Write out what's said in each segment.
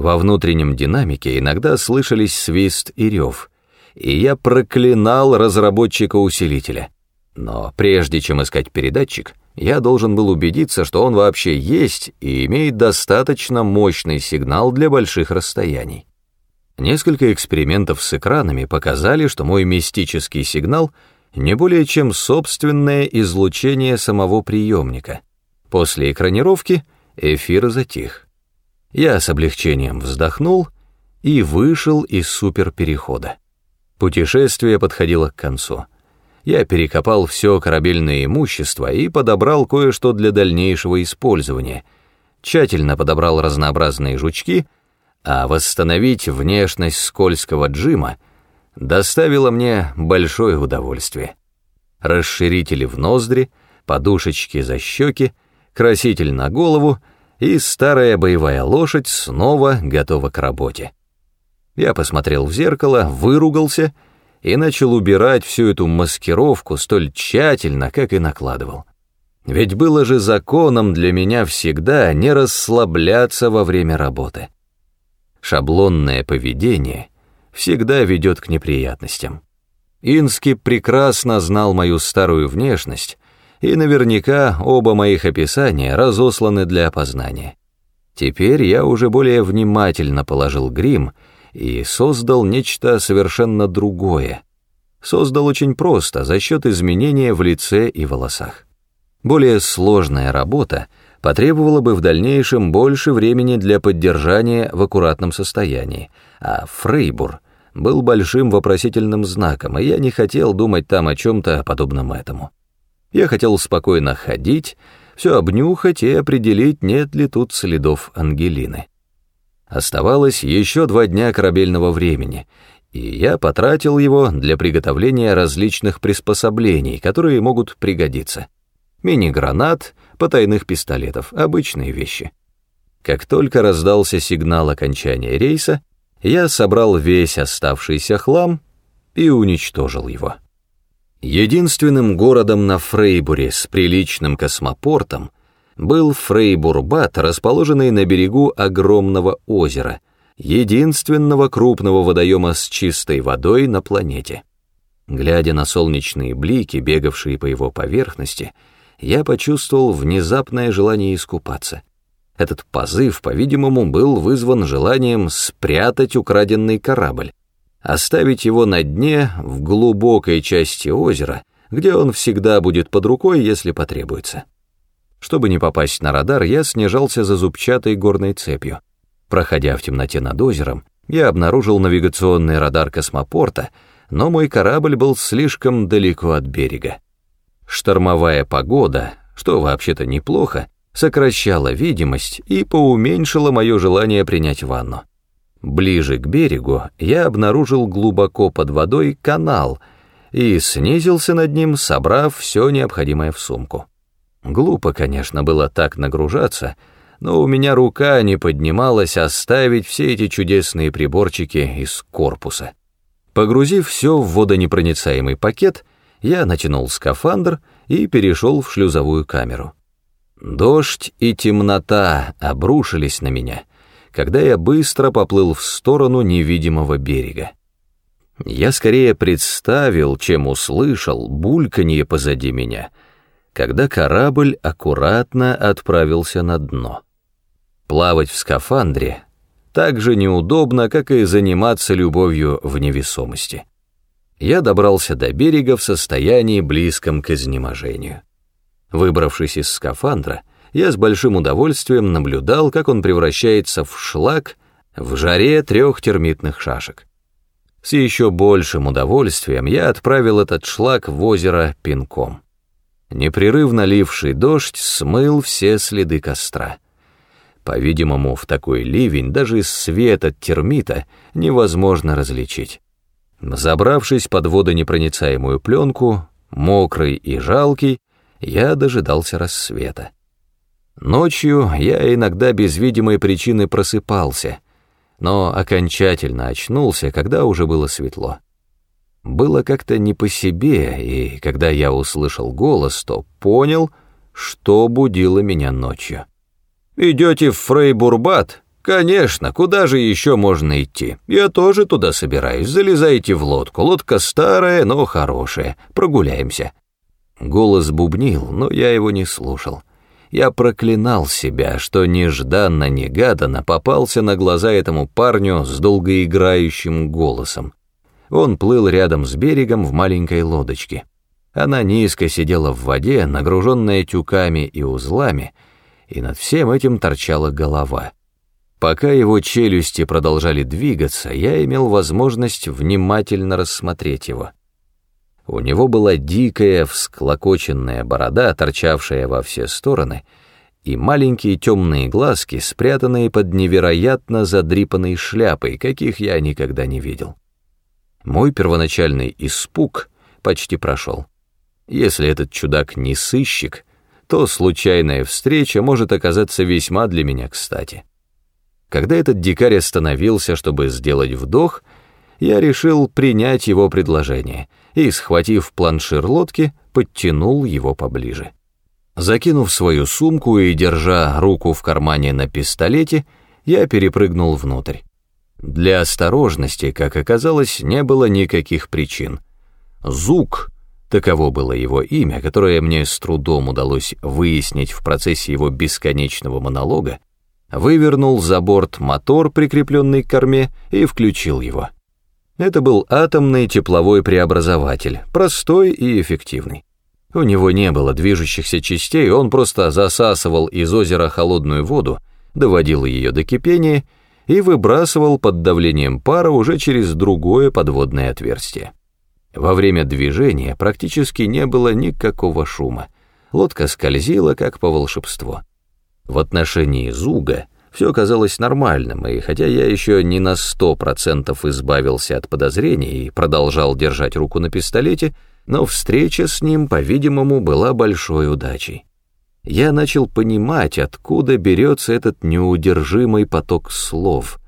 Во внутреннем динамике иногда слышались свист и рев, и я проклинал разработчика усилителя. Но прежде чем искать передатчик, я должен был убедиться, что он вообще есть и имеет достаточно мощный сигнал для больших расстояний. Несколько экспериментов с экранами показали, что мой мистический сигнал не более чем собственное излучение самого приемника. После экранировки эфир затих. Я с облегчением вздохнул и вышел из суперперехода. Путешествие подходило к концу. Я перекопал все корабельное имущество и подобрал кое-что для дальнейшего использования. Тщательно подобрал разнообразные жучки, а восстановить внешность скользкого джима доставило мне большое удовольствие. Расширители в ноздри, подушечки за щеки, краситель на голову — и старая боевая лошадь снова готова к работе. Я посмотрел в зеркало, выругался и начал убирать всю эту маскировку столь тщательно, как и накладывал. Ведь было же законом для меня всегда не расслабляться во время работы. Шаблонное поведение всегда ведет к неприятностям. Ински прекрасно знал мою старую внешность и наверняка оба моих описания разосланы для опознания. Теперь я уже более внимательно положил грим и создал нечто совершенно другое. Создал очень просто, за счет изменения в лице и волосах. Более сложная работа потребовала бы в дальнейшем больше времени для поддержания в аккуратном состоянии, а Фрейбур был большим вопросительным знаком, и я не хотел думать там о чем-то подобном этому. Я хотел спокойно ходить, все обнюхать и определить, нет ли тут следов Ангелины. Оставалось еще два дня корабельного времени, и я потратил его для приготовления различных приспособлений, которые могут пригодиться. Мини-гранат, потайных пистолетов, обычные вещи. Как только раздался сигнал окончания рейса, я собрал весь оставшийся хлам и уничтожил его. Единственным городом на Фрейбуре с приличным космопортом был Фрейбурбат, расположенный на берегу огромного озера, единственного крупного водоема с чистой водой на планете. Глядя на солнечные блики, бегавшие по его поверхности, я почувствовал внезапное желание искупаться. Этот позыв, по-видимому, был вызван желанием спрятать украденный корабль оставить его на дне в глубокой части озера, где он всегда будет под рукой, если потребуется. Чтобы не попасть на радар, я снижался за зубчатой горной цепью. Проходя в темноте над озером, я обнаружил навигационный радар космопорта, но мой корабль был слишком далеко от берега. Штормовая погода, что вообще-то неплохо, сокращала видимость и поуменьшила мое желание принять ванну. Ближе к берегу я обнаружил глубоко под водой канал и снизился над ним, собрав все необходимое в сумку. Глупо, конечно, было так нагружаться, но у меня рука не поднималась оставить все эти чудесные приборчики из корпуса. Погрузив все в водонепроницаемый пакет, я натянул скафандр и перешел в шлюзовую камеру. Дождь и темнота обрушились на меня — когда я быстро поплыл в сторону невидимого берега. Я скорее представил, чем услышал бульканье позади меня, когда корабль аккуратно отправился на дно. Плавать в скафандре так же неудобно, как и заниматься любовью в невесомости. Я добрался до берега в состоянии близком к изнеможению. Выбравшись из скафандра, я с большим удовольствием наблюдал, как он превращается в шлак в жаре трех термитных шашек. С еще большим удовольствием я отправил этот шлак в озеро пинком. Непрерывно ливший дождь смыл все следы костра. По-видимому, в такой ливень даже свет от термита невозможно различить. Забравшись под водонепроницаемую пленку, мокрый и жалкий, я дожидался рассвета. Ночью я иногда без видимой причины просыпался, но окончательно очнулся, когда уже было светло. Было как-то не по себе, и когда я услышал голос, то понял, что будило меня ночью. «Идете в Фрейбурбат?» «Конечно, куда же еще можно идти? Я тоже туда собираюсь. Залезайте в лодку. Лодка старая, но хорошая. Прогуляемся». Голос бубнил, но я его не слушал. Я проклинал себя, что нежданно-негаданно попался на глаза этому парню с долгоиграющим голосом. Он плыл рядом с берегом в маленькой лодочке. Она низко сидела в воде, нагруженная тюками и узлами, и над всем этим торчала голова. Пока его челюсти продолжали двигаться, я имел возможность внимательно рассмотреть его. У него была дикая, всклокоченная борода, торчавшая во все стороны, и маленькие темные глазки, спрятанные под невероятно задрипанной шляпой, каких я никогда не видел. Мой первоначальный испуг почти прошел. Если этот чудак не сыщик, то случайная встреча может оказаться весьма для меня кстати. Когда этот дикарь остановился, чтобы сделать вдох, я решил принять его предложение — и, схватив планшир лодки, подтянул его поближе. Закинув свою сумку и держа руку в кармане на пистолете, я перепрыгнул внутрь. Для осторожности, как оказалось, не было никаких причин. Зук, таково было его имя, которое мне с трудом удалось выяснить в процессе его бесконечного монолога, вывернул за борт мотор, прикрепленный к корме, и включил его. Это был атомный тепловой преобразователь, простой и эффективный. У него не было движущихся частей, он просто засасывал из озера холодную воду, доводил ее до кипения и выбрасывал под давлением пара уже через другое подводное отверстие. Во время движения практически не было никакого шума. Лодка скользила, как по волшебству. В отношении Зуга все казалось нормальным, и хотя я еще не на сто процентов избавился от подозрений и продолжал держать руку на пистолете, но встреча с ним, по-видимому, была большой удачей. Я начал понимать, откуда берется этот неудержимый поток слов.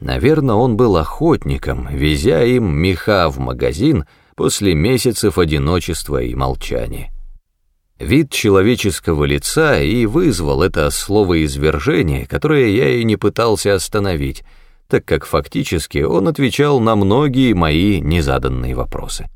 Наверное, он был охотником, везя им меха в магазин после месяцев одиночества и молчания. Вид человеческого лица и вызвал это словоизвержение, которое я и не пытался остановить, так как фактически он отвечал на многие мои незаданные вопросы.